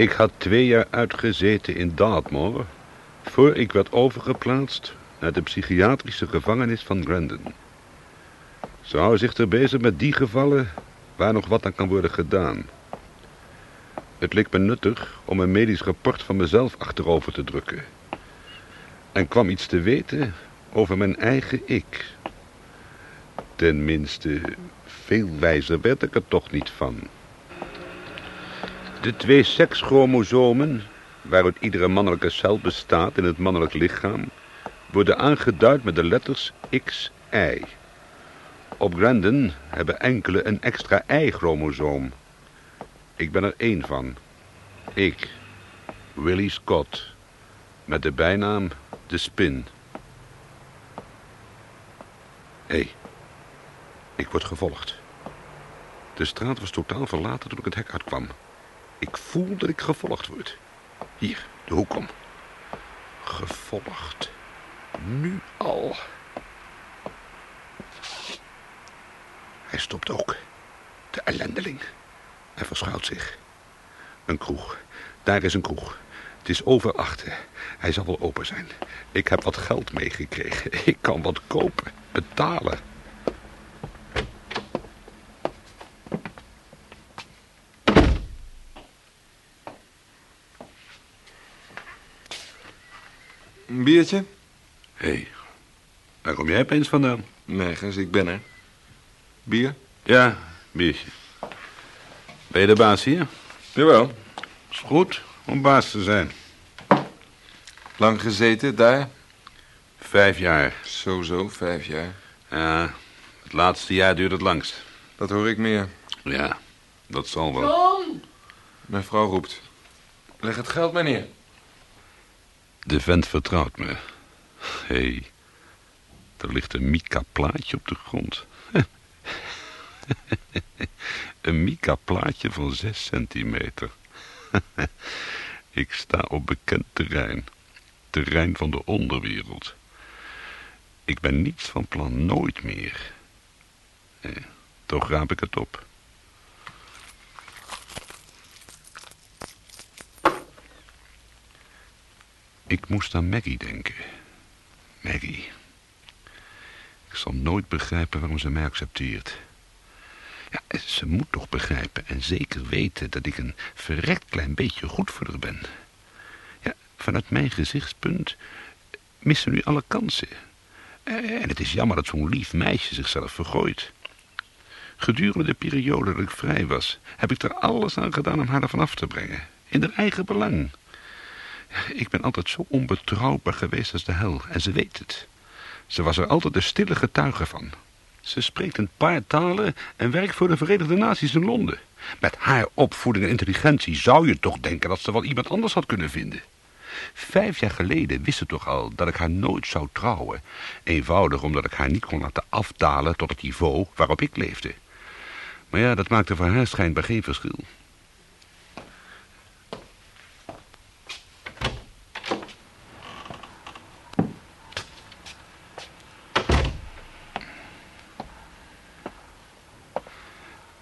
Ik had twee jaar uitgezeten in Dartmoor... voor ik werd overgeplaatst naar de psychiatrische gevangenis van Grandon. Ze houden zich er bezig met die gevallen waar nog wat aan kan worden gedaan. Het leek me nuttig om een medisch rapport van mezelf achterover te drukken. En kwam iets te weten over mijn eigen ik. Tenminste, veel wijzer werd ik er toch niet van. De twee sekschromosomen, waaruit iedere mannelijke cel bestaat in het mannelijk lichaam, worden aangeduid met de letters X, Y. Op Grandon hebben enkele een extra Y-chromosoom. Ik ben er één van. Ik, Willie Scott, met de bijnaam De Spin. Hé, hey, ik word gevolgd. De straat was totaal verlaten toen ik het hek uitkwam. Ik voel dat ik gevolgd word. Hier, de hoek om. Gevolgd. Nu al. Hij stopt ook. De ellendeling. Hij verschuilt zich. Een kroeg. Daar is een kroeg. Het is over achten. Hij zal wel open zijn. Ik heb wat geld meegekregen. Ik kan wat kopen. Betalen. Een biertje? Hé, hey, waar kom jij opeens vandaan? Nergens, ik ben er. Bier? Ja, biertje. Ben je de baas hier? Jawel. Is goed om baas te zijn. Lang gezeten, daar? Vijf jaar. Zo, zo, vijf jaar. Ja, het laatste jaar duurt het langst. Dat hoor ik meer. Ja, dat zal wel. John! Mijn vrouw roept. Leg het geld maar neer. De vent vertrouwt me. Hé, hey, er ligt een Mika-plaatje op de grond. een Mika-plaatje van zes centimeter. Ik sta op bekend terrein. Terrein van de onderwereld. Ik ben niets van plan, nooit meer. Eh, toch raap ik het op. Ik moest aan Maggie denken. Maggie. Ik zal nooit begrijpen waarom ze mij accepteert. Ja, ze moet toch begrijpen en zeker weten dat ik een verrekt klein beetje goed voor haar ben. Ja, vanuit mijn gezichtspunt missen nu alle kansen. En het is jammer dat zo'n lief meisje zichzelf vergooit. Gedurende de periode dat ik vrij was, heb ik er alles aan gedaan om haar ervan af te brengen. In haar eigen belang. Ik ben altijd zo onbetrouwbaar geweest als de hel, en ze weet het. Ze was er altijd de stille getuige van. Ze spreekt een paar talen en werkt voor de Verenigde Naties in Londen. Met haar opvoeding en intelligentie zou je toch denken dat ze wel iemand anders had kunnen vinden. Vijf jaar geleden wist ze toch al dat ik haar nooit zou trouwen. Eenvoudig omdat ik haar niet kon laten afdalen tot het niveau waarop ik leefde. Maar ja, dat maakte voor haar schijnbaar geen verschil.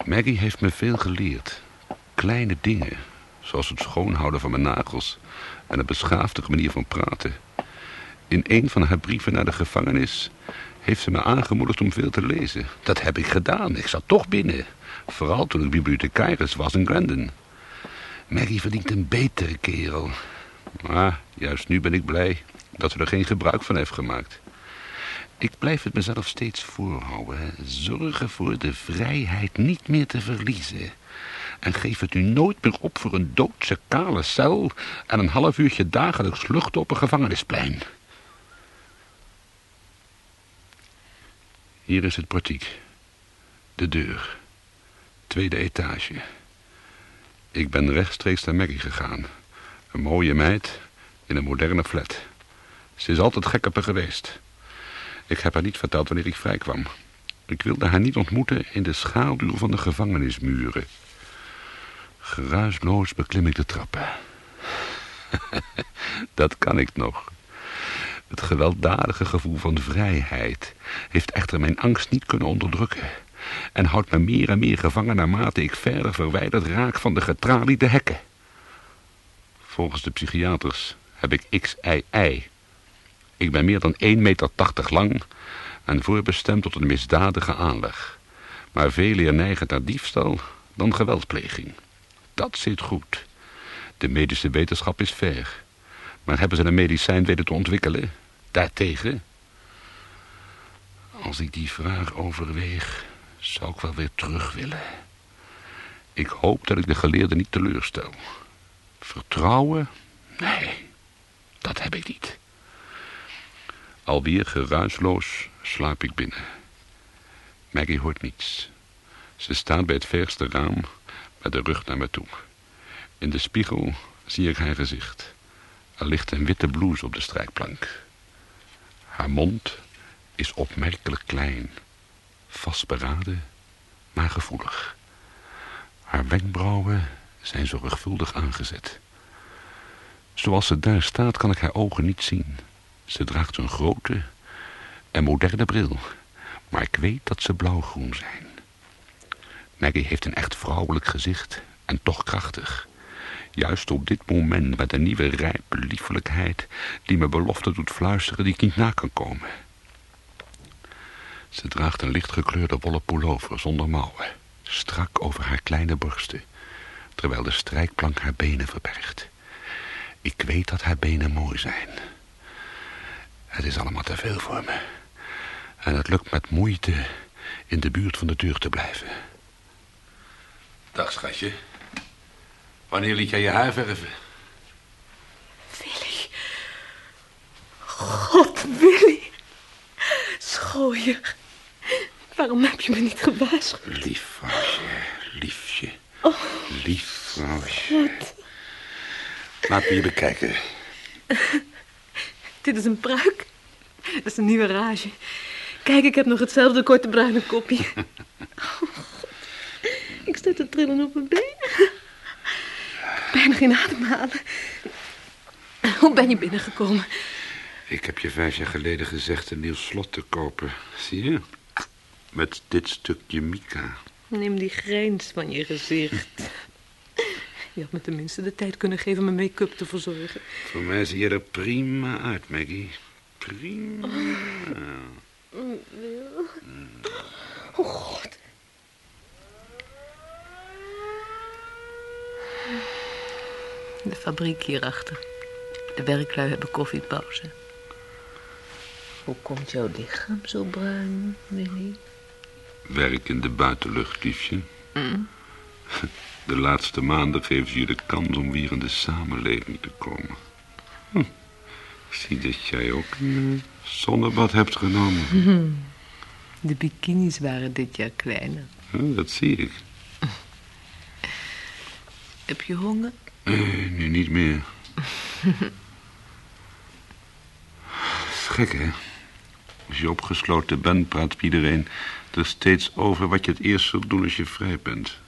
Maggie heeft me veel geleerd. Kleine dingen, zoals het schoonhouden van mijn nagels en een beschaafdige manier van praten. In een van haar brieven naar de gevangenis heeft ze me aangemoedigd om veel te lezen. Dat heb ik gedaan, ik zat toch binnen. Vooral toen ik bibliothecaris was in Grandon. Maggie verdient een betere kerel. Maar juist nu ben ik blij dat ze er geen gebruik van heeft gemaakt. Ik blijf het mezelf steeds voorhouden. Zorg ervoor de vrijheid niet meer te verliezen. En geef het u nooit meer op voor een doodse kale cel... en een half uurtje dagelijks lucht op een gevangenisplein. Hier is het portiek. De deur. Tweede etage. Ik ben rechtstreeks naar Maggie gegaan. Een mooie meid in een moderne flat. Ze is altijd gek op geweest... Ik heb haar niet verteld wanneer ik vrijkwam. Ik wilde haar niet ontmoeten in de schaduw van de gevangenismuren. Geruisloos beklim ik de trappen. Dat kan ik nog. Het gewelddadige gevoel van vrijheid heeft echter mijn angst niet kunnen onderdrukken en houdt me meer en meer gevangen naarmate ik verder verwijderd raak van de getraliede hekken. Volgens de psychiaters heb ik XII. Ik ben meer dan 1,80 meter lang en voorbestemd tot een misdadige aanleg. Maar veel eer neigend naar diefstal dan geweldpleging. Dat zit goed. De medische wetenschap is ver. Maar hebben ze een medicijn weten te ontwikkelen? Daartegen? Als ik die vraag overweeg, zou ik wel weer terug willen. Ik hoop dat ik de geleerden niet teleurstel. Vertrouwen? Nee, dat heb ik niet. Alweer geruisloos sluip ik binnen. Maggie hoort niets. Ze staat bij het verste raam met de rug naar me toe. In de spiegel zie ik haar gezicht. Er ligt een witte blouse op de strijkplank. Haar mond is opmerkelijk klein, vastberaden, maar gevoelig. Haar wenkbrauwen zijn zorgvuldig aangezet. Zoals ze daar staat kan ik haar ogen niet zien. Ze draagt een grote en moderne bril, maar ik weet dat ze blauwgroen zijn. Maggie heeft een echt vrouwelijk gezicht en toch krachtig. Juist op dit moment met een nieuwe rijpe liefelijkheid die me belofte doet fluisteren die ik niet na kan komen. Ze draagt een lichtgekleurde wollen pullover zonder mouwen, strak over haar kleine borsten, terwijl de strijkplank haar benen verbergt. Ik weet dat haar benen mooi zijn. Het is allemaal te veel voor me. En het lukt met moeite in de buurt van de deur te blijven. Dag, schatje. Wanneer liet jij je haar verven? Willy. God, Willy. Schooier. Waarom heb je me niet gewaarschuwd? Lief vrouwtje, liefje. Oh. Lief vrouwtje. Laat me je bekijken. Dit is een pruik. Dat is een nieuwe rage. Kijk, ik heb nog hetzelfde korte bruine kopje. Oh. Ik sta te trillen op mijn benen. Bijna geen ademhalen. Hoe ben je binnengekomen? Ik heb je vijf jaar geleden gezegd een nieuw slot te kopen. Zie je? Met dit stukje mica. Neem die grijns van je gezicht. Je had me tenminste de tijd kunnen geven mijn make-up te verzorgen. Voor mij zie je er prima uit, Maggie. Prima. Oh, God. De fabriek hierachter. De werklui hebben koffiepauze. Hoe komt jouw lichaam zo bruin, Willy? Werk in de buitenlucht, liefje. De laatste maanden geven ze je de kans om weer in de samenleving te komen. Hm. Ik zie dat jij ook een eh, zonnebad hebt genomen. De bikinis waren dit jaar kleiner. Hm, dat zie ik. Heb je honger? Nee, nu niet meer. Het is gek, hè? Als je opgesloten bent, praat iedereen er steeds over wat je het eerst zult doen als je vrij bent.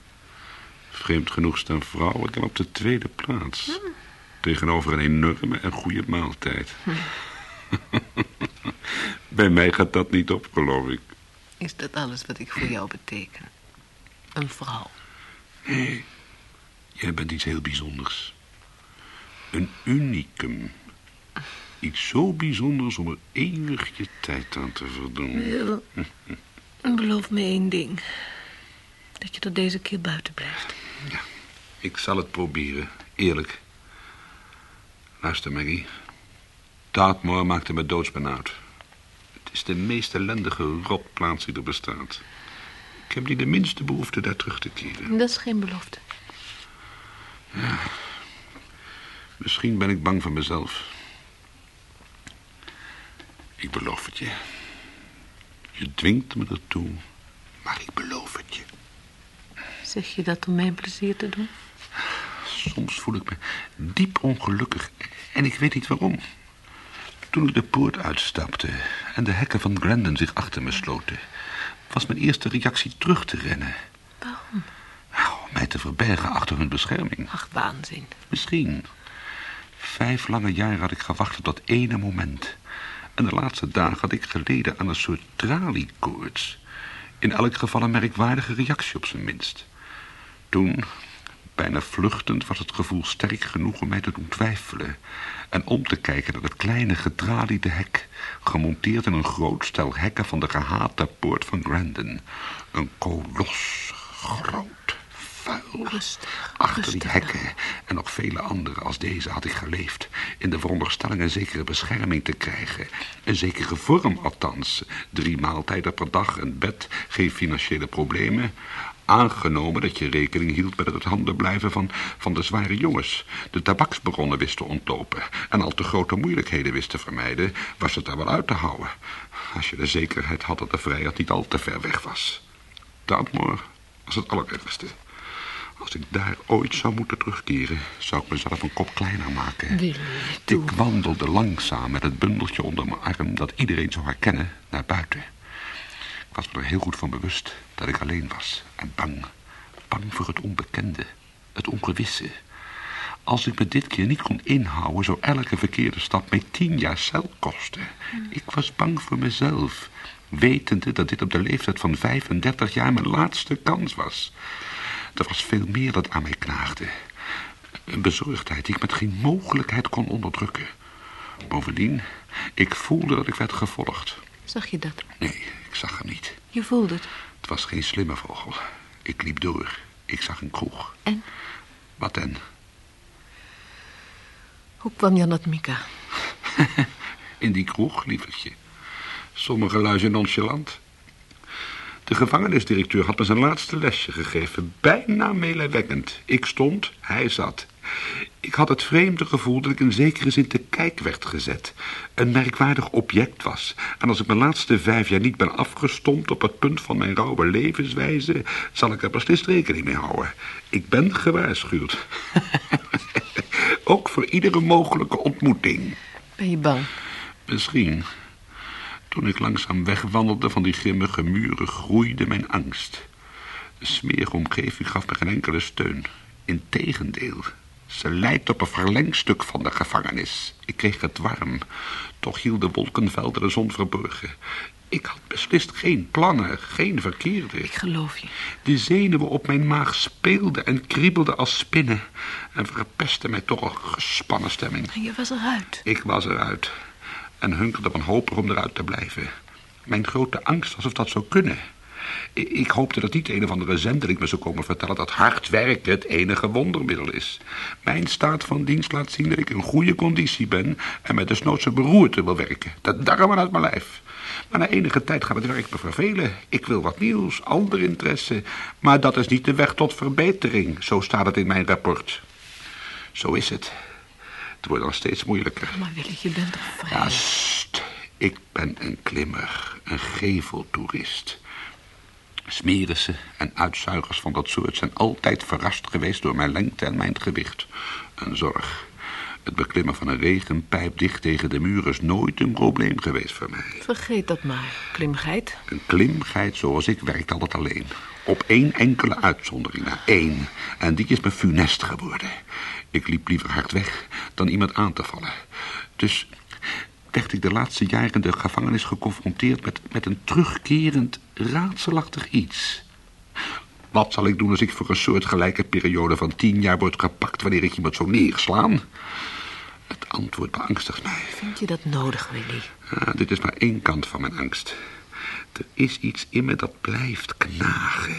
Vreemd genoeg staan vrouwen dan op de tweede plaats. Tegenover een enorme en goede maaltijd. Bij mij gaat dat niet op, geloof ik. Is dat alles wat ik voor jou beteken? Een vrouw. Nee, jij bent iets heel bijzonders. Een unicum. Iets zo bijzonders om er eeuwig je tijd aan te verdoen. Wil, beloof me één ding. Dat je er deze keer buiten blijft. Ja, ik zal het proberen, eerlijk. Luister, Maggie. Dartmoor maakte me doodsbenauwd. Het is de meest ellendige rotplaats die er bestaat. Ik heb niet de minste behoefte daar terug te keren. Dat is geen belofte. Misschien ben ik bang voor mezelf. Ik beloof het je. Je dwingt me ertoe, maar ik beloof het je. Zeg je dat om mijn plezier te doen? Soms voel ik me diep ongelukkig en ik weet niet waarom. Toen ik de poort uitstapte en de hekken van Grandon zich achter me sloten... was mijn eerste reactie terug te rennen. Waarom? Nou, om mij te verbergen achter hun bescherming. Ach, waanzin. Misschien. Vijf lange jaren had ik gewacht op dat ene moment. En de laatste dagen had ik geleden aan een soort traliekoorts. In elk geval een merkwaardige reactie op zijn minst. Toen, Bijna vluchtend was het gevoel sterk genoeg om mij te doen twijfelen. En om te kijken naar het kleine getraliede hek... gemonteerd in een groot stel hekken van de gehate poort van Grandon. Een kolos, groot, vuil. Rustig, Achter die hekken en nog vele andere als deze had ik geleefd. In de veronderstelling een zekere bescherming te krijgen. Een zekere vorm althans. Drie maaltijden per dag, een bed, geen financiële problemen. Aangenomen dat je rekening hield met het handen blijven van, van de zware jongens. De tabaksbaronnen wist te ontlopen. En al te grote moeilijkheden wist te vermijden, was het daar wel uit te houden. Als je de zekerheid had dat de vrijheid niet al te ver weg was. Dartmoor was het allerergste. Als ik daar ooit zou moeten terugkeren, zou ik mezelf een kop kleiner maken. Willy. Ik wandelde langzaam met het bundeltje onder mijn arm dat iedereen zou herkennen naar buiten. Ik was me er heel goed van bewust dat ik alleen was en bang. Bang voor het onbekende, het ongewisse. Als ik me dit keer niet kon inhouden, zou elke verkeerde stap mij tien jaar cel kosten. Ik was bang voor mezelf, wetende dat dit op de leeftijd van 35 jaar mijn laatste kans was. Er was veel meer dat aan mij knaagde. Een bezorgdheid die ik met geen mogelijkheid kon onderdrukken. Bovendien, ik voelde dat ik werd gevolgd. Zag je dat? Nee, ik zag hem niet. Je voelde het. Het was geen slimme vogel. Ik liep door. Ik zag een kroeg. En? Wat dan? Hoe kwam je aan dat Mika? In die kroeg, lievertje. Sommige luizen nonchalant. De gevangenisdirecteur had me zijn laatste lesje gegeven. Bijna meelijwekkend. Ik stond, hij zat. Ik had het vreemde gevoel dat ik in zekere zin te kijk werd gezet. Een merkwaardig object was. En als ik mijn laatste vijf jaar niet ben afgestompt op het punt van mijn rauwe levenswijze... zal ik er beslist rekening mee houden. Ik ben gewaarschuwd. Ook voor iedere mogelijke ontmoeting. Ben je bang? Misschien. Toen ik langzaam wegwandelde van die grimmige muren groeide mijn angst. De smerige omgeving gaf me geen enkele steun. Integendeel, ze lijkt op een verlengstuk van de gevangenis. Ik kreeg het warm, toch hielden wolkenvelden de zon verborgen. Ik had beslist geen plannen, geen verkeerde. Ik geloof je. De zenuwen op mijn maag speelden en kriebelden als spinnen... en verpesten mij toch een gespannen stemming. En je was eruit. Ik was eruit en hunkerde wanhopig om eruit te blijven. Mijn grote angst was of dat zou kunnen. Ik hoopte dat niet een of andere zendeling me zou komen vertellen... dat hard werken het enige wondermiddel is. Mijn staat van dienst laat zien dat ik in goede conditie ben... en met desnoods een beroerte wil werken. Dat darmen uit mijn lijf. Maar na enige tijd gaat het werk me vervelen. Ik wil wat nieuws, ander interesse. Maar dat is niet de weg tot verbetering. Zo staat het in mijn rapport. Zo is het. Het wordt dan steeds moeilijker. Maar Willy, je bent toch vrij? Ja, st. Ik ben een klimmer, een geveltoerist. Smerissen en uitzuigers van dat soort zijn altijd verrast geweest door mijn lengte en mijn gewicht. Een zorg. Het beklimmen van een regenpijp dicht tegen de muur is nooit een probleem geweest voor mij. Vergeet dat maar, klimgeit. Een klimgeit zoals ik werkt altijd alleen. Op één enkele uitzondering na één. En die is me funest geworden. Ik liep liever hard weg dan iemand aan te vallen. Dus werd ik de laatste jaren in de gevangenis geconfronteerd met, met een terugkerend, raadselachtig iets. Wat zal ik doen als ik voor een soortgelijke periode van tien jaar word gepakt wanneer ik iemand zou neerslaan? Het antwoord beangstigt mij. Vind je dat nodig, Willy? Ja, dit is maar één kant van mijn angst. Er is iets in me dat blijft knagen.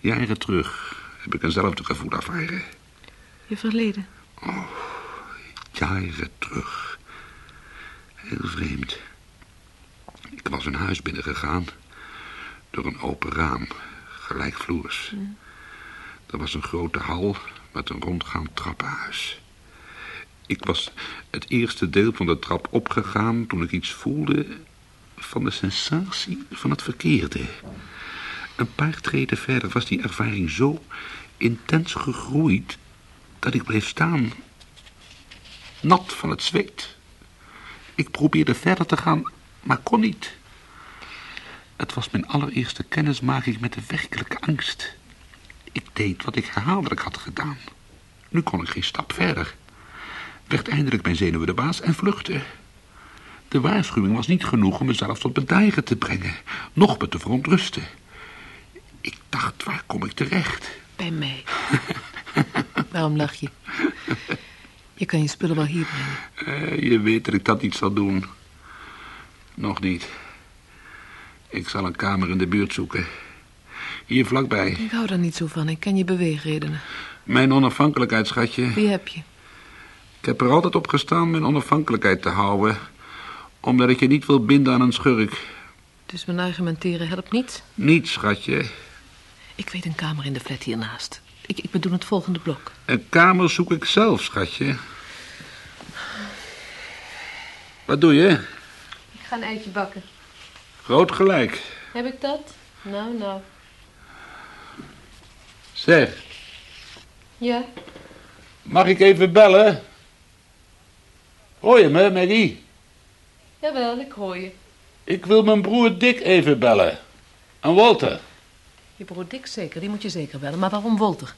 Jaren terug heb ik eenzelfde gevoel ervaren. Je verleden. Jaren terug. Heel vreemd. Ik was een huis binnengegaan. Door een open raam. Gelijkvloers. Er was een grote hal met een rondgaand trappenhuis. Ik was het eerste deel van de trap opgegaan toen ik iets voelde van de sensatie van het verkeerde. Een paar treden verder was die ervaring zo intens gegroeid dat ik bleef staan, nat van het zweet. Ik probeerde verder te gaan, maar kon niet. Het was mijn allereerste kennismaking met de werkelijke angst. Ik deed wat ik herhaaldelijk had gedaan. Nu kon ik geen stap verder. Werd eindelijk mijn zenuwen de baas en vluchtte. De waarschuwing was niet genoeg om mezelf tot bedijgen te brengen, nog me te verontrusten. Ik dacht, waar kom ik terecht? Bij mij. Waarom lach je? Je kan je spullen wel hier brengen. Eh, je weet dat ik dat niet zal doen. Nog niet. Ik zal een kamer in de buurt zoeken. Hier vlakbij. Ik hou daar niet zo van. Ik ken je beweegredenen. Mijn onafhankelijkheid, schatje. Wie heb je? Ik heb er altijd op gestaan mijn onafhankelijkheid te houden. Omdat ik je niet wil binden aan een schurk. Dus mijn argumenteren helpt niet? Niet, schatje. Ik weet een kamer in de flat hiernaast. Ik, ik bedoel het volgende blok. Een kamer zoek ik zelf, schatje. Wat doe je? Ik ga een eitje bakken. Groot gelijk. Heb ik dat? Nou, nou. Zeg, Ja? mag ik even bellen? Hoor je me, Maggie? Jawel, ik hoor je. Ik wil mijn broer Dick even bellen. En Walter. Je broer Dick zeker, die moet je zeker bellen. Maar waarom Wolter?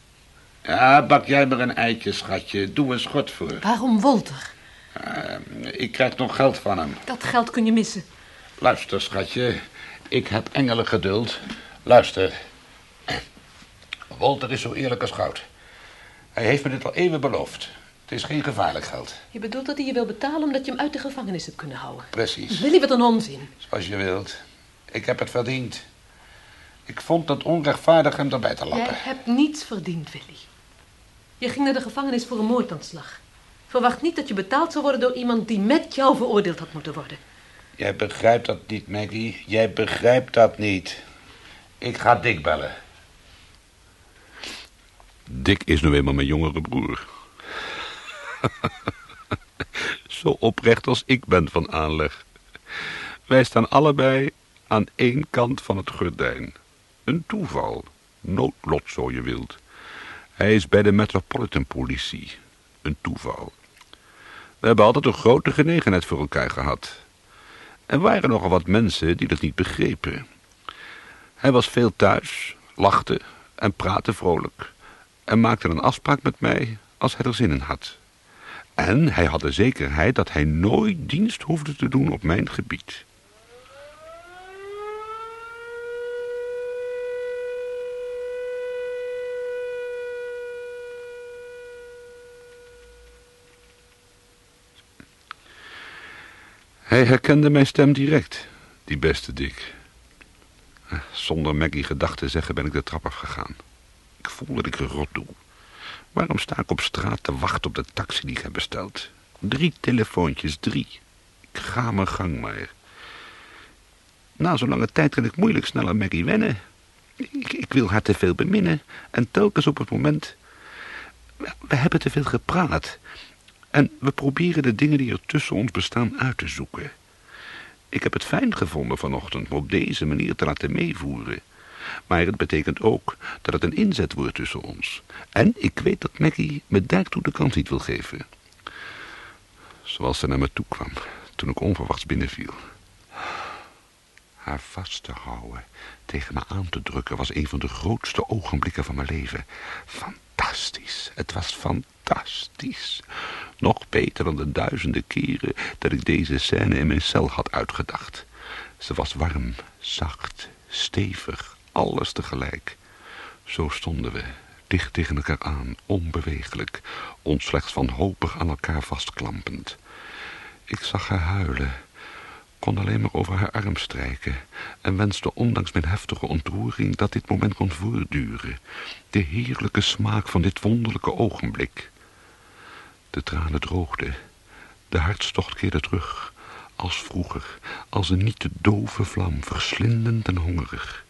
Ja, bak jij maar een eitje, schatje. Doe een schot voor. Waarom Wolter? Eh, ik krijg nog geld van hem. Dat geld kun je missen. Luister, schatje. Ik heb engelen geduld. Luister. Walter is zo eerlijk als goud. Hij heeft me dit al even beloofd. Het is geen gevaarlijk geld. Je bedoelt dat hij je wil betalen omdat je hem uit de gevangenis hebt kunnen houden. Precies. Willy, wat een onzin. Zoals je wilt. Ik heb het verdiend. Ik vond het onrechtvaardig hem erbij te Jij lappen. hebt niets verdiend, Willy. Je ging naar de gevangenis voor een moordaanslag. Verwacht niet dat je betaald zou worden door iemand die met jou veroordeeld had moeten worden. Jij begrijpt dat niet, Maggie. Jij begrijpt dat niet. Ik ga Dick bellen. Dick is nu eenmaal mijn jongere broer. Zo oprecht als ik ben van aanleg. Wij staan allebei aan één kant van het gordijn. Een toeval. Noodlot, zo je wilt. Hij is bij de Metropolitan Politie. Een toeval. We hebben altijd een grote genegenheid voor elkaar gehad. Er waren nogal wat mensen die dat niet begrepen. Hij was veel thuis, lachte en praatte vrolijk. En maakte een afspraak met mij als hij er zin in had. En hij had de zekerheid dat hij nooit dienst hoefde te doen op mijn gebied. Hij herkende mijn stem direct, die beste Dick. Eh, Zonder Maggie gedacht te zeggen ben ik de trap afgegaan. Ik voel dat ik rot doe. Waarom sta ik op straat te wachten op de taxi die ik heb besteld? Drie telefoontjes, drie. Ik ga mijn gang maar. Na zo'n lange tijd kan ik moeilijk snel aan Maggie wennen. Ik, ik wil haar te veel beminnen. En telkens op het moment... We hebben te veel gepraat. En we proberen de dingen die er tussen ons bestaan uit te zoeken. Ik heb het fijn gevonden vanochtend me op deze manier te laten meevoeren. Maar het betekent ook dat het een inzet wordt tussen ons. En ik weet dat Maggie me daartoe de kans niet wil geven. Zoals ze naar me toe kwam toen ik onverwachts binnenviel. Haar vast te houden, tegen me aan te drukken, was een van de grootste ogenblikken van mijn leven. Fantastisch, het was fantastisch. Nog beter dan de duizenden keren dat ik deze scène in mijn cel had uitgedacht. Ze was warm, zacht, stevig, alles tegelijk. Zo stonden we, dicht tegen elkaar aan, onbewegelijk, ons slechts wanhopig aan elkaar vastklampend. Ik zag haar huilen, kon alleen maar over haar arm strijken en wenste ondanks mijn heftige ontroering dat dit moment kon voortduren. De heerlijke smaak van dit wonderlijke ogenblik. De tranen droogden, de hartstocht keerde terug, als vroeger, als een niet te dove vlam, verslindend en hongerig.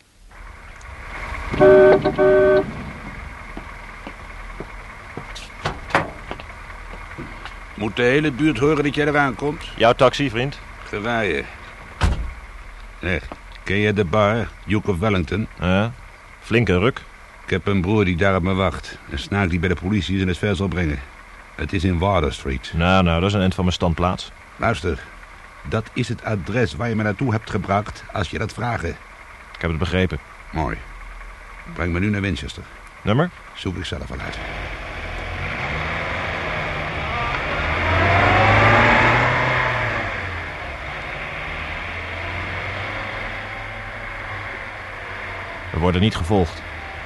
Moet de hele buurt horen dat jij eraan komt? Jouw taxi, vriend? Gewaaien. Ken je de bar, Duke of Wellington? Ja. Flinke ruk. Ik heb een broer die daar op me wacht. Een snaak die bij de politie is en het ver zal brengen. Het is in Water Street. Nou, nou, dat is een eind van mijn standplaats. Luister, dat is het adres waar je me naartoe hebt gebracht als je dat vragen. Ik heb het begrepen. Mooi. Breng me nu naar Winchester. Nummer? Zoek ik zelf wel uit. Worden niet gevolgd.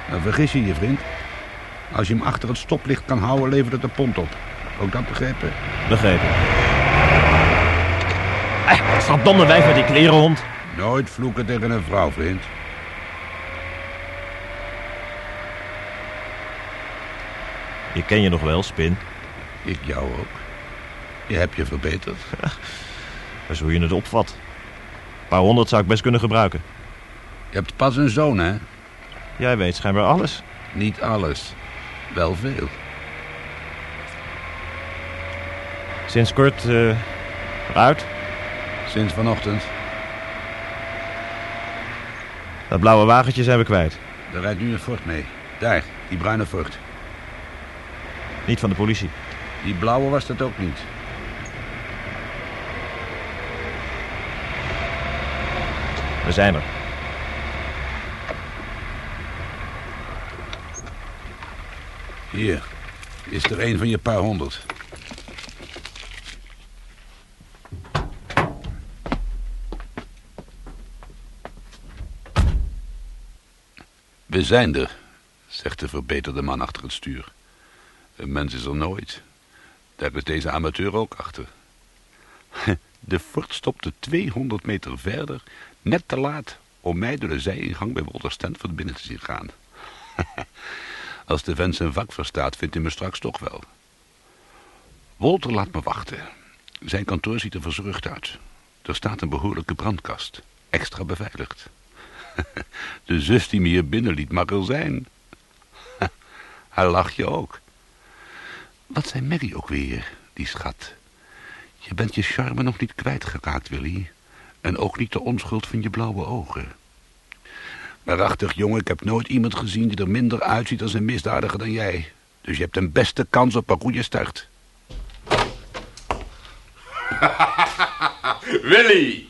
Dan vergis je je, vriend. Als je hem achter het stoplicht kan houden, levert het de pont op. Ook dat begrepen? Begrepen. Eh, verdomme wijf met die klerenhond. Nooit vloeken tegen een vrouw, vriend. Ik ken je nog wel, Spin. Ik jou ook. Je hebt je verbeterd. Dat is hoe je het opvat. Een paar honderd zou ik best kunnen gebruiken. Je hebt pas een zoon, hè? Jij weet schijnbaar alles. Niet alles. Wel veel. Sinds kort eh eruit. Sinds vanochtend. Dat blauwe wagentje zijn we kwijt. Er rijdt nu een Ford mee. Daar, die bruine Ford. Niet van de politie. Die blauwe was dat ook niet. We zijn er. Hier, is er een van je paar honderd. We zijn er, zegt de verbeterde man achter het stuur. Een mens is er nooit. Daar is deze amateur ook achter. De Ford stopte 200 meter verder, net te laat, om mij door de zijingang bij Walter Stanford binnen te zien gaan. Als de vent zijn vak verstaat, vindt hij me straks toch wel. Walter laat me wachten. Zijn kantoor ziet er verzorgd uit. Er staat een behoorlijke brandkast, extra beveiligd. De zus die me hier binnenliet mag er zijn. Hij lacht je ook. Wat zei Maggie ook weer, die schat? Je bent je charme nog niet kwijtgeraakt, Willy. En ook niet de onschuld van je blauwe ogen. Waarachtig, jongen, ik heb nooit iemand gezien die er minder uitziet als een misdadiger dan jij. Dus je hebt een beste kans op een goede start. Willy!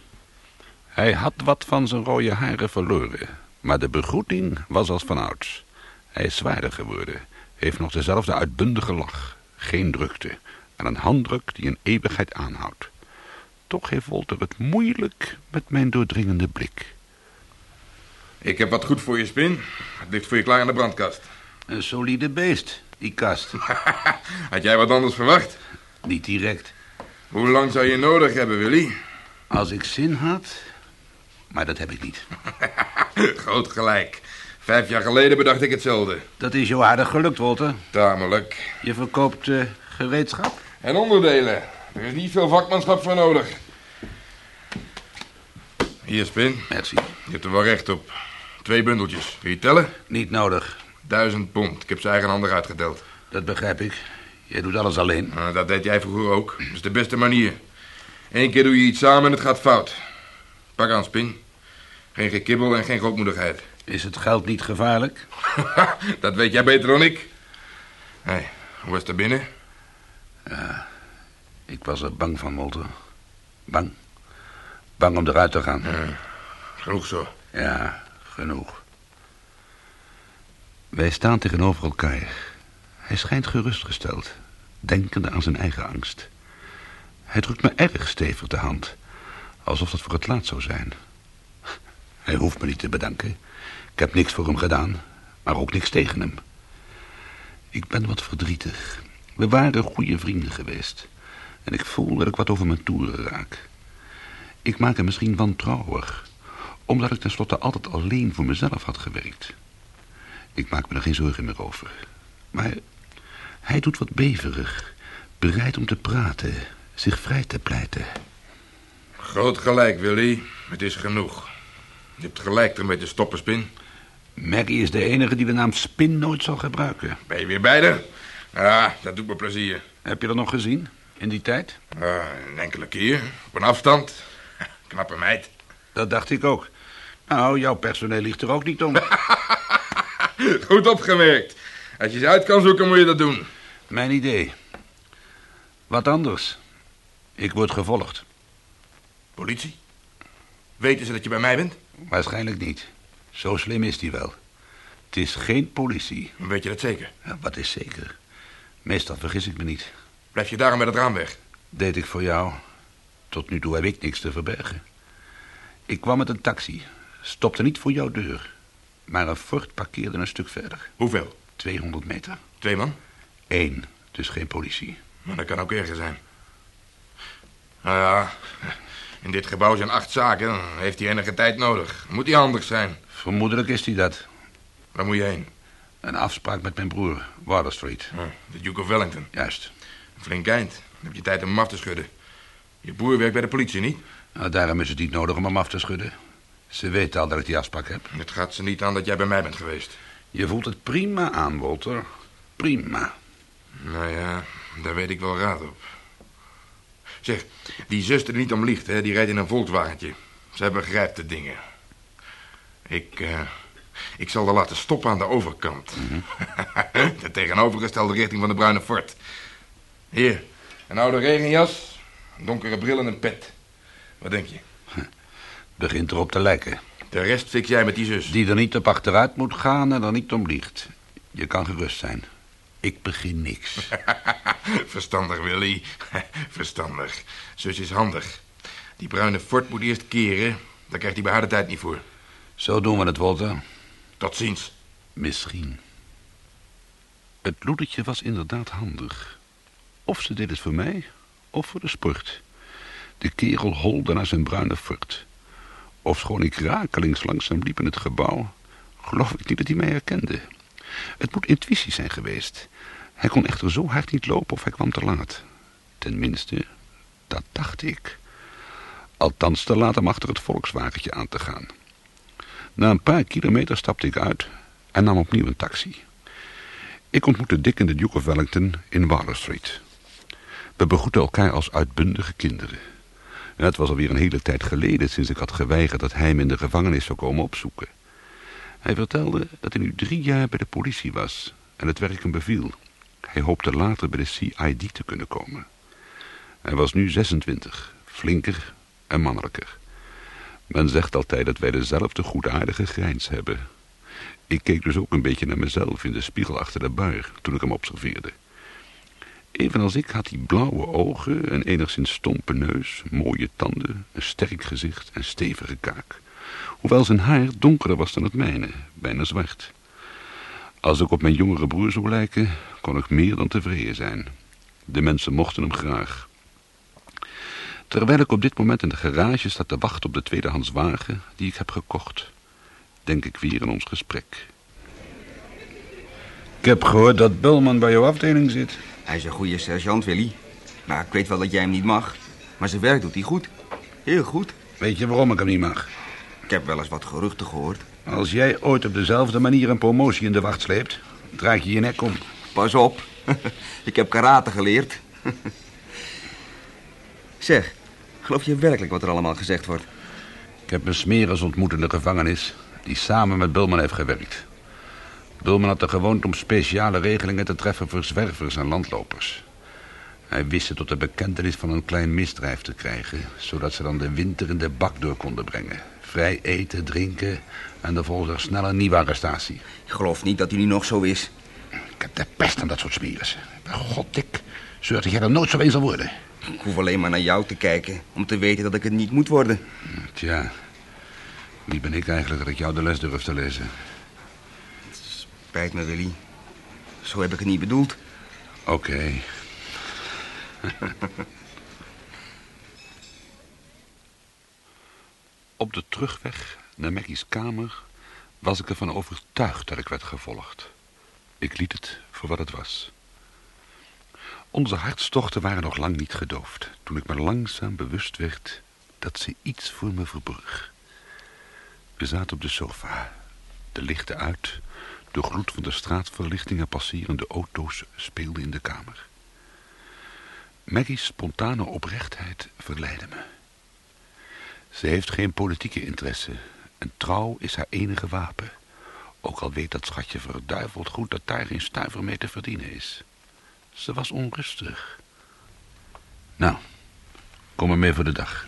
Hij had wat van zijn rode haren verloren, maar de begroeting was als vanouds. Hij is zwaarder geworden, heeft nog dezelfde uitbundige lach, geen drukte en een handdruk die een eeuwigheid aanhoudt. Toch heeft Walter het moeilijk met mijn doordringende blik. Ik heb wat goed voor je, Spin. Het ligt voor je klaar in de brandkast. Een solide beest, die kast. Had jij wat anders verwacht? Niet direct. Hoe lang zou je nodig hebben, Willy? Als ik zin had, maar dat heb ik niet. Groot gelijk. Vijf jaar geleden bedacht ik hetzelfde. Dat is jou aardig gelukt, Walter. Tamelijk. Je verkoopt eh, gereedschap? En onderdelen. Er is niet veel vakmanschap voor nodig. Hier, Spin. Merci. Je hebt er wel recht op. Twee bundeltjes. Wil je tellen? Niet nodig. Duizend pond. Ik heb ze eigenhandig uitgeteld. Dat begrijp ik. Jij doet alles alleen. Nou, dat deed jij vroeger ook. Dat is de beste manier. Eén keer doe je iets samen en het gaat fout. Pak aan, Spin. Geen gekibbel en geen grootmoedigheid. Is het geld niet gevaarlijk? dat weet jij beter dan ik. Hé, hey, hoe is het er binnen? Ik was er bang van, Walter. Bang. Bang om eruit te gaan. Genoeg zo. Ja, genoeg. Wij staan tegenover elkaar. Hij schijnt gerustgesteld, denkende aan zijn eigen angst. Hij drukt me erg stevig de hand, alsof dat voor het laatst zou zijn. Hij hoeft me niet te bedanken. Ik heb niks voor hem gedaan, maar ook niks tegen hem. Ik ben wat verdrietig. We waren goede vrienden geweest. En ik voel dat ik wat over mijn toeren raak. Ik maak hem misschien wantrouwig, omdat ik tenslotte altijd alleen voor mezelf had gewerkt. Ik maak me er geen zorgen meer over. Maar hij doet wat beverig, bereid om te praten, zich vrij te pleiten. Groot gelijk, Willy. Het is genoeg. Je hebt gelijk ermee te stoppen, Spin. Maggie is de enige die de naam Spin nooit zal gebruiken. Ben je weer bij haar? Ja, dat doet me plezier. Heb je dat nog gezien, in die tijd? Ah, een enkele keer, op een afstand. Knappe meid. Dat dacht ik ook. Nou, jouw personeel ligt er ook niet om. Goed opgemerkt. Als je ze uit kan zoeken, moet je dat doen. Mijn idee. Wat anders. Ik word gevolgd. Politie? Weten ze dat je bij mij bent? Waarschijnlijk niet. Zo slim is die wel. Het is geen politie. Weet je dat zeker? Ja, wat is zeker? Meestal vergis ik me niet. Blijf je daarom met het raam weg? Deed ik voor jou. Tot nu toe heb ik niks te verbergen. Ik kwam met een taxi. Stopte niet voor jouw deur. Maar een Ford parkeerde een stuk verder. Hoeveel? 200 meter. Twee man? Eén, dus geen politie. Maar dat kan ook erger zijn. Nou ja, in dit gebouw zijn acht zaken. Dan heeft hij enige tijd nodig. Moet hij handig zijn. Vermoedelijk is hij dat. Waar moet je heen? Een afspraak met mijn broer, Water Street. De Duke of Wellington. Juist. Een flink eind. Dan heb je tijd om hem af te schudden. Je broer werkt bij de politie, niet? Nou, daarom is het niet nodig om hem af te schudden. Ze weten al dat ik die afspraak heb. Het gaat ze niet aan dat jij bij mij bent geweest. Je voelt het prima aan, Walter. Prima. Nou ja, daar weet ik wel raad op. Zeg, die zuster die niet om liegt, hè, die rijdt in een Volkswagentje. Zij begrijpt de dingen. Ik, eh, ik zal haar laten stoppen aan de overkant. de tegenovergestelde richting van de Bruine Fort. Hier, een oude regenjas, een donkere bril en een pet. Wat denk je? Begint erop te lijken. De rest fix jij met die zus. Die er niet op achteruit moet gaan en er niet om liegt. Je kan gerust zijn. Ik begin niks. Verstandig, Willy. Verstandig. Zus is handig. Die bruine fort moet eerst keren. Daar krijgt hij bij haar de tijd niet voor. Zo doen we het, Walter. Tot ziens. Misschien. Het loedertje was inderdaad handig. Of ze deed het voor mij, of voor de sport. De kerel holde naar zijn bruine furt. Ofschoon ik rakelings langs hem liep in het gebouw... geloof ik niet dat hij mij herkende. Het moet intuïtie zijn geweest. Hij kon echter zo hard niet lopen of hij kwam te laat. Tenminste, dat dacht ik. Althans te laat om achter het volkswagentje aan te gaan. Na een paar kilometer stapte ik uit en nam opnieuw een taxi. Ik ontmoette Dick en de Duke of Wellington in Water Street. We begroetten elkaar als uitbundige kinderen. Het was alweer een hele tijd geleden sinds ik had geweigerd dat hij me in de gevangenis zou komen opzoeken. Hij vertelde dat hij nu drie jaar bij de politie was en het werk hem beviel. Hij hoopte later bij de CID te kunnen komen. Hij was nu 26, flinker en mannelijker. Men zegt altijd dat wij dezelfde goedaardige grijns hebben. Ik keek dus ook een beetje naar mezelf in de spiegel achter de bar toen ik hem observeerde. Evenals ik had hij blauwe ogen, een enigszins stompe neus, mooie tanden, een sterk gezicht en stevige kaak. Hoewel zijn haar donkerder was dan het mijne, bijna zwart. Als ik op mijn jongere broer zou lijken, kon ik meer dan tevreden zijn. De mensen mochten hem graag. Terwijl ik op dit moment in de garage sta te wachten op de tweedehands wagen die ik heb gekocht, denk ik weer aan ons gesprek. Ik heb gehoord dat Belman bij jouw afdeling zit. Hij is een goede sergeant, Willy. Maar ik weet wel dat jij hem niet mag. Maar zijn werk doet hij goed. Heel goed. Weet je waarom ik hem niet mag? Ik heb wel eens wat geruchten gehoord. Als jij ooit op dezelfde manier een promotie in de wacht sleept, draai je je nek om. Pas op. ik heb karate geleerd. zeg, geloof je werkelijk wat er allemaal gezegd wordt? Ik heb een smeris ontmoet in de gevangenis die samen met Bulman heeft gewerkt. Bulman had de gewoonte om speciale regelingen te treffen voor zwervers en landlopers. Hij wist ze tot de bekentenis van een klein misdrijf te krijgen... zodat ze dan de winter in de bak door konden brengen. Vrij eten, drinken en de volgende snel een nieuwe arrestatie. Ik geloof niet dat hij nu nog zo is. Ik heb de pest aan dat soort smeris. Bij God, Dick, zorg dat jij er nooit zo een zal worden. Ik hoef alleen maar naar jou te kijken... om te weten dat ik het niet moet worden. Tja, wie ben ik eigenlijk dat ik jou de les durf te lezen? Spijt me, Willy. Zo heb ik het niet bedoeld. Oké. Op de terugweg naar Maggie's kamer was ik ervan overtuigd dat ik werd gevolgd. Ik liet het voor wat het was. Onze hartstochten waren nog lang niet gedoofd... toen ik me langzaam bewust werd dat ze iets voor me verborg. We zaten op de sofa, de lichten uit... de gloed van de straatverlichtingen passerende auto's speelden in de kamer. Maggie's spontane oprechtheid verleidde me. Ze heeft geen politieke interesse en trouw is haar enige wapen. Ook al weet dat schatje verduiveld goed dat daar geen stuiver mee te verdienen is. Ze was onrustig. Nou, kom maar mee voor de dag.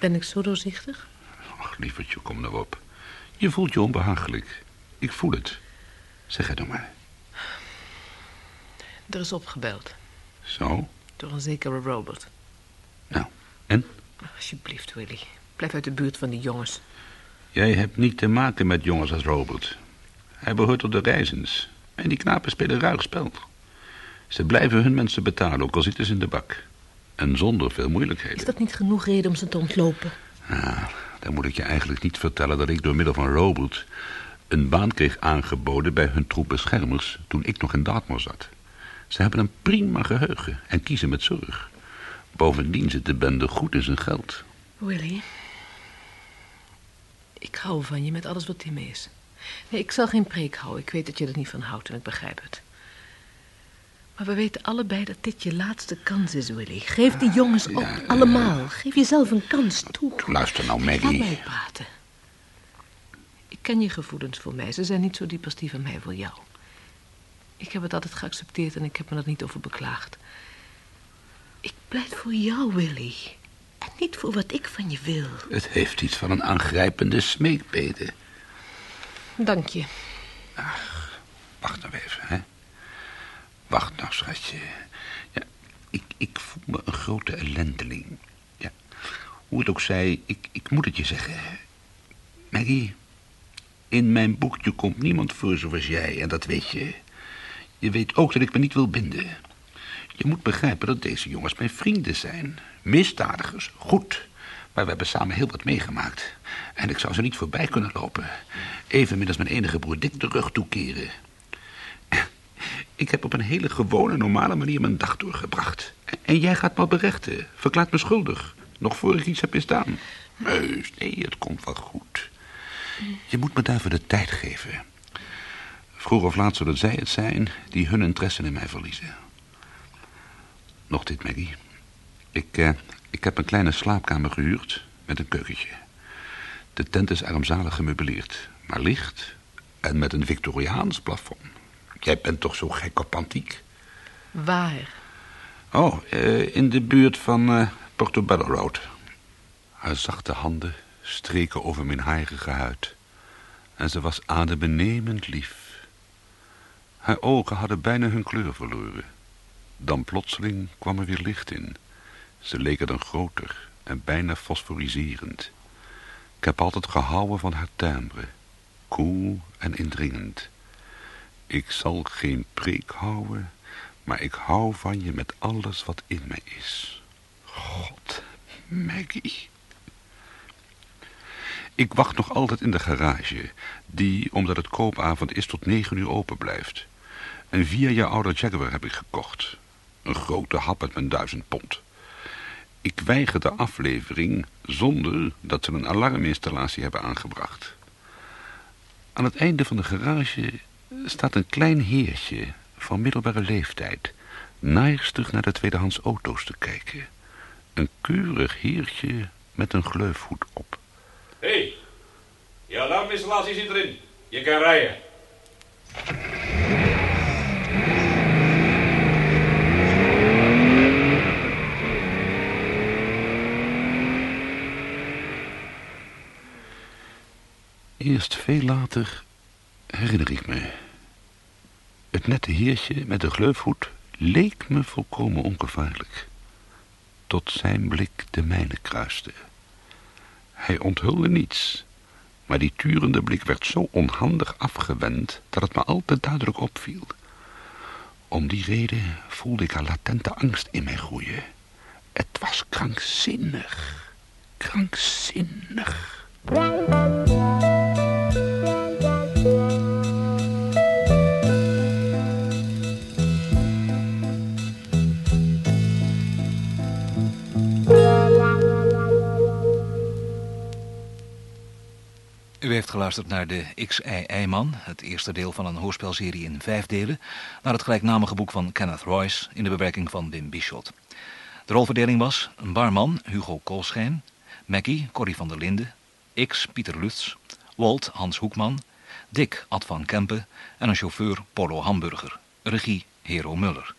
Ben ik zo doorzichtig? Ach, lievertje, kom nou op. Je voelt je onbehagelijk. Ik voel het. Zeg het dan maar. Er is opgebeld. Zo? Door een zekere Robert. Nou, en? Alsjeblieft, Willy. Blijf uit de buurt van die jongens. Jij hebt niet te maken met jongens als Robert. Hij behoort tot de reizens. En die knapen spelen ruig spel. Ze blijven hun mensen betalen, ook al zitten ze in de bak. En zonder veel moeilijkheden. Is dat niet genoeg reden om ze te ontlopen? Ja, dan moet ik je eigenlijk niet vertellen dat ik door middel van Robert... een baan kreeg aangeboden bij hun troep beschermers... toen ik nog in Dartmoor zat. Ze hebben een prima geheugen en kiezen met zorg. Bovendien zit de bende goed in zijn geld. Willy, ik hou van je met alles wat in me is. Nee, ik zal geen preek houden. Ik weet dat je er niet van houdt en ik begrijp het. Maar we weten allebei dat dit je laatste kans is, Willy. Geef die jongens op, allemaal. Geef jezelf een kans toe. Luister nou, Laat Maggie. mij praten. Ik ken je gevoelens voor mij. Ze zijn niet zo diep als die van mij voor jou. Ik heb het altijd geaccepteerd en ik heb me er niet over beklaagd. Ik pleit voor jou, Willy. En niet voor wat ik van je wil. Het heeft iets van een aangrijpende smeekbede. Dank je. Wacht nou even, hè. Wacht nou, schatje. Ja, ik, ik voel me een grote ellendeling. Ja, hoe het ook zij, ik, ik moet het je zeggen. Maggie, in mijn boekje komt niemand voor zoals jij, en dat weet je. Je weet ook dat ik me niet wil binden. Je moet begrijpen dat deze jongens mijn vrienden zijn. Misdadigers, goed. Maar we hebben samen heel wat meegemaakt. En ik zou ze niet voorbij kunnen lopen. Evenmin als mijn enige broer Dick de rug toekeren. Ik heb op een hele gewone, normale manier mijn dag doorgebracht. En jij gaat me berechten. Verklaart me schuldig. Nog voor ik iets heb misdaan. Heus, nee, het komt wel goed. Je moet me daarvoor de tijd geven. Vroeg of laat zullen zij het zijn die hun interesse in mij verliezen. Nog dit, Maggie. Ik, eh, ik heb een kleine slaapkamer gehuurd met een keukentje. De tent is armzalig gemeubileerd, maar licht en met een Victoriaans plafond. Jij bent toch zo gek op antiek? Waar? Oh, eh, in de buurt van eh, Portobello Road. Haar zachte handen streken over mijn harige huid. En ze was adembenemend lief. Haar ogen hadden bijna hun kleur verloren. Dan plotseling kwam er weer licht in. Ze leken dan groter en bijna fosforiserend. Ik heb altijd gehouden van haar timbre. Koel en indringend. Ik zal geen preek houden, maar ik hou van je met alles wat in mij is. God, Maggie. Ik wacht nog altijd in de garage, die, omdat het koopavond is, tot negen uur open blijft. Een vier jaar oude Jaguar heb ik gekocht. Een grote hap met mijn duizend pond. Ik weiger de aflevering zonder dat ze een alarminstallatie hebben aangebracht. Aan het einde van de garage staat een klein heertje van middelbare leeftijd... naarstig naar de tweedehands auto's te kijken. Een keurig heertje met een gleufhoed op. Je alarminstallatie zit erin. Je kan rijden. Eerst veel later herinner ik me. Het nette heertje met de gleufhoed leek me volkomen ongevaarlijk. Tot zijn blik de mijne kruiste. Hij onthulde niets, maar die turende blik werd zo onhandig afgewend dat het me altijd duidelijk opviel. Om die reden voelde ik een latente angst in mij groeien. Het was krankzinnig, krankzinnig. Heeft geluisterd naar de X-I-I-man, het eerste deel van een hoorspelserie in vijf delen, naar het gelijknamige boek van Kenneth Royce in de bewerking van Wim Bischot. De rolverdeling was een barman, Hugo Koolschijn, Maggie, Corrie van der Linden, X, Pieter Lutz, Walt, Hans Hoekman, Dick, Ad van Kempen en een chauffeur, Polo Hamburger. Regie, Hero Muller.